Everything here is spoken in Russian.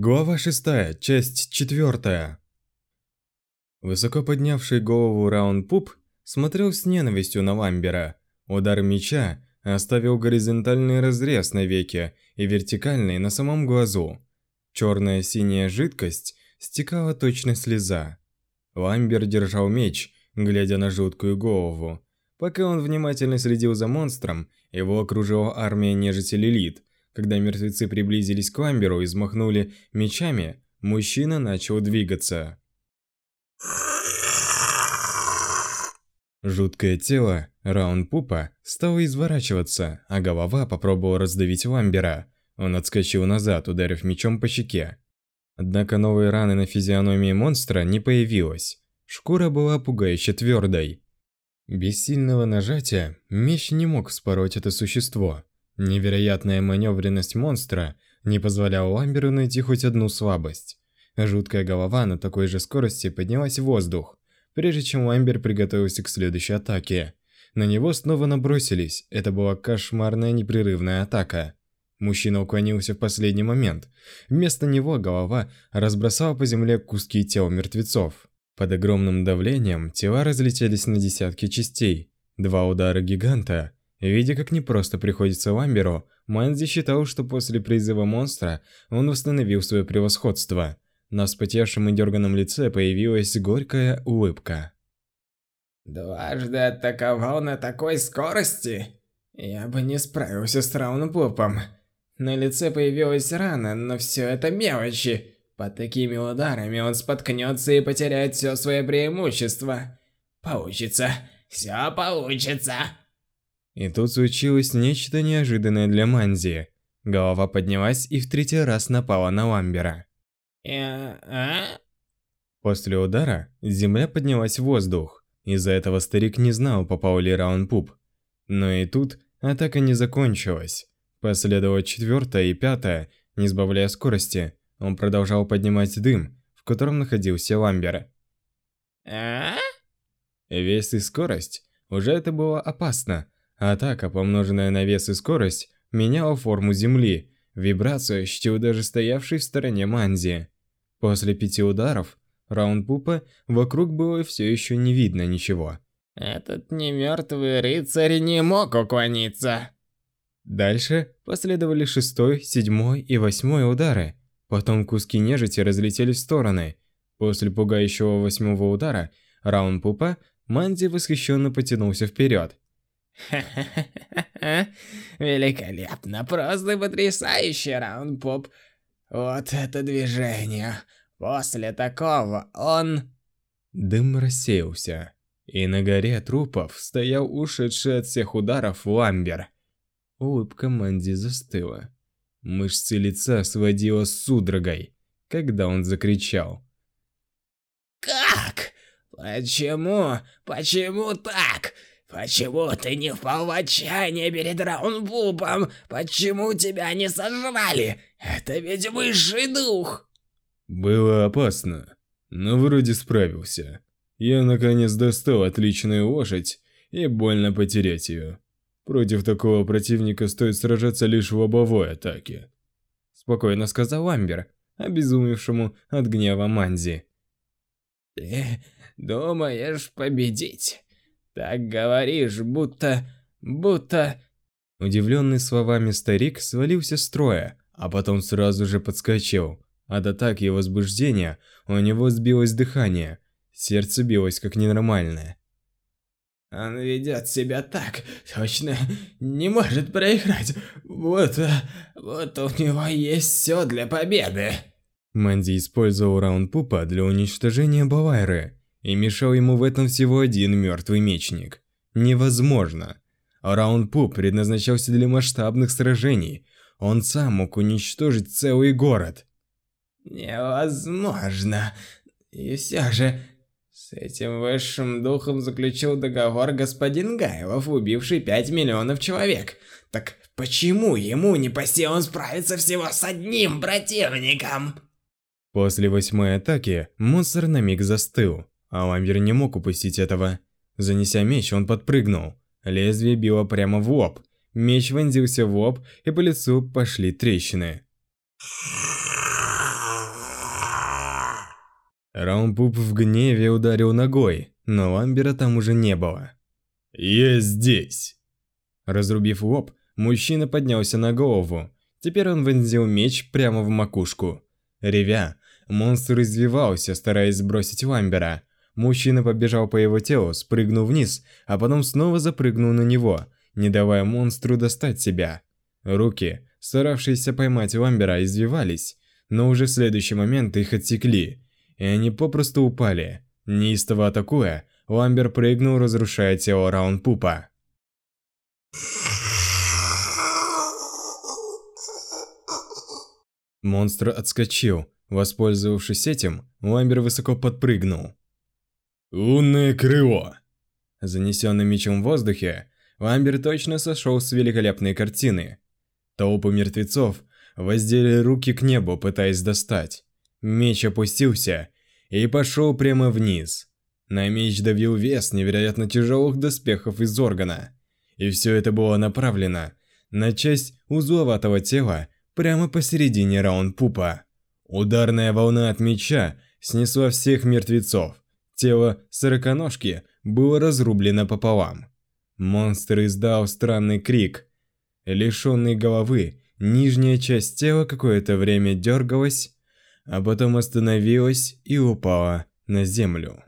Глава 6, часть 4. Высоко поднявший голову Раунд-Пуп смотрел с ненавистью на Ламбера. Удар меча оставил горизонтальный разрез на веке и вертикальный на самом глазу. Черная синяя жидкость стекала точно слеза. Ламбер держал меч, глядя на жуткую голову. Пока он внимательно следил за монстром, его окружила армия нежити Лилит, когда мертвецы приблизились к Ламберу и взмахнули мечами, мужчина начал двигаться. Жуткое тело Раунпупа стало изворачиваться, а голова попробовала раздавить Ламбера. Он отскочил назад, ударив мечом по щеке. Однако новой раны на физиономии монстра не появилось. Шкура была пугающе твердой. Без сильного нажатия меч не мог вспороть это существо. Невероятная маневренность монстра не позволяла Ламберу найти хоть одну слабость. Жуткая голова на такой же скорости поднялась в воздух, прежде чем Ламбер приготовился к следующей атаке. На него снова набросились, это была кошмарная непрерывная атака. Мужчина уклонился в последний момент. Вместо него голова разбросала по земле куски тел мертвецов. Под огромным давлением тела разлетелись на десятки частей. Два удара гиганта Видя, как непросто приходится Ламберу, Манзи считал, что после призыва монстра он восстановил свое превосходство. На вспотевшем и дерганом лице появилась горькая улыбка. «Дважды атаковал на такой скорости? Я бы не справился с Раунпупом. На лице появилась рана, но все это мелочи. Под такими ударами он споткнется и потеряет все свое преимущество. Получится, все получится!» И тут случилось нечто неожиданное для Манзи. Голова поднялась и в третий раз напала на Ламбера. Я... а? После удара земля поднялась в воздух. Из-за этого старик не знал, попал ли Раун Пуп. Но и тут атака не закончилась. Последовала четвертая и пятая, не сбавляя скорости. Он продолжал поднимать дым, в котором находился Ламбер. А? Вес и скорость уже это было опасно, Атака, помноженная на вес и скорость, меняла форму земли, вибрацию ощутил даже стоявший в стороне Манзи. После пяти ударов, раунд пупа, вокруг было все еще не видно ничего. Этот немертвый рыцарь не мог уклониться. Дальше последовали шестой, седьмой и восьмой удары. Потом куски нежити разлетелись в стороны. После пугающего восьмого удара, раунд пупа, Манзи восхищенно потянулся вперед. Великолепно, просто потрясающий раунд, Поп. Вот это движение. После такого он... Дым рассеялся, и на горе трупов стоял ушедший от всех ударов Ламбер. Улыбка Манди застыла. Мышцы лица сводила судорогой, когда он закричал. «Как? Почему? Почему так? «Почему ты не впал в отчаяние перед Раунбубом? Почему тебя не сожрали? Это ведь высший дух!» Было опасно, но вроде справился. Я наконец достал отличную лошадь, и больно потерять ее. Против такого противника стоит сражаться лишь в лобовой атаке. Спокойно сказал Амбер, обезумевшему от гнева Манзи. «Ты думаешь победить?» Так говоришь, будто... будто...» Удивленный словами старик свалился с строя, а потом сразу же подскочил. От атаки и возбуждения у него сбилось дыхание, сердце билось как ненормальное. Он ведет себя так, точно не может проиграть. Вот, вот у него есть все для победы. Манди использовал раунд пупа для уничтожения Бавайры и мешал ему в этом всего один мертвый мечник. Невозможно. Раунд Пуп предназначался для масштабных сражений. Он сам мог уничтожить целый город. Невозможно. И все же, с этим высшим духом заключил договор господин Гайлов, убивший 5 миллионов человек. Так почему ему не по силам справиться всего с одним противником? После восьмой атаки монстр на миг застыл. А Ламбер не мог упустить этого. Занеся меч, он подпрыгнул. Лезвие било прямо в лоб. Меч вонзился в лоб, и по лицу пошли трещины. Раунпуп в гневе ударил ногой, но Ламбера там уже не было. «Я здесь!» Разрубив лоб, мужчина поднялся на голову. Теперь он вонзил меч прямо в макушку. Ревя, монстр извивался, стараясь сбросить Ламбера. Мужчина побежал по его телу, спрыгнул вниз, а потом снова запрыгнул на него, не давая монстру достать себя. Руки, старавшиеся поймать Ламбера, извивались, но уже в следующий момент их отсекли, и они попросту упали. Неистово атакуя, Ламбер прыгнул, разрушая тело Раунпупа. Монстр отскочил. Воспользовавшись этим, Ламбер высоко подпрыгнул. «Лунное крыло!» Занесенным мечом в воздухе, Ламбер точно сошел с великолепной картины. Толпы мертвецов воздели руки к небу, пытаясь достать. Меч опустился и пошел прямо вниз. На меч давил вес невероятно тяжелых доспехов из органа. И все это было направлено на часть узловатого тела прямо посередине раунд-пупа. Ударная волна от меча снесла всех мертвецов. Тело сороконожки было разрублено пополам. Монстр издал странный крик. Лишенный головы, нижняя часть тела какое-то время дергалась, а потом остановилась и упала на землю.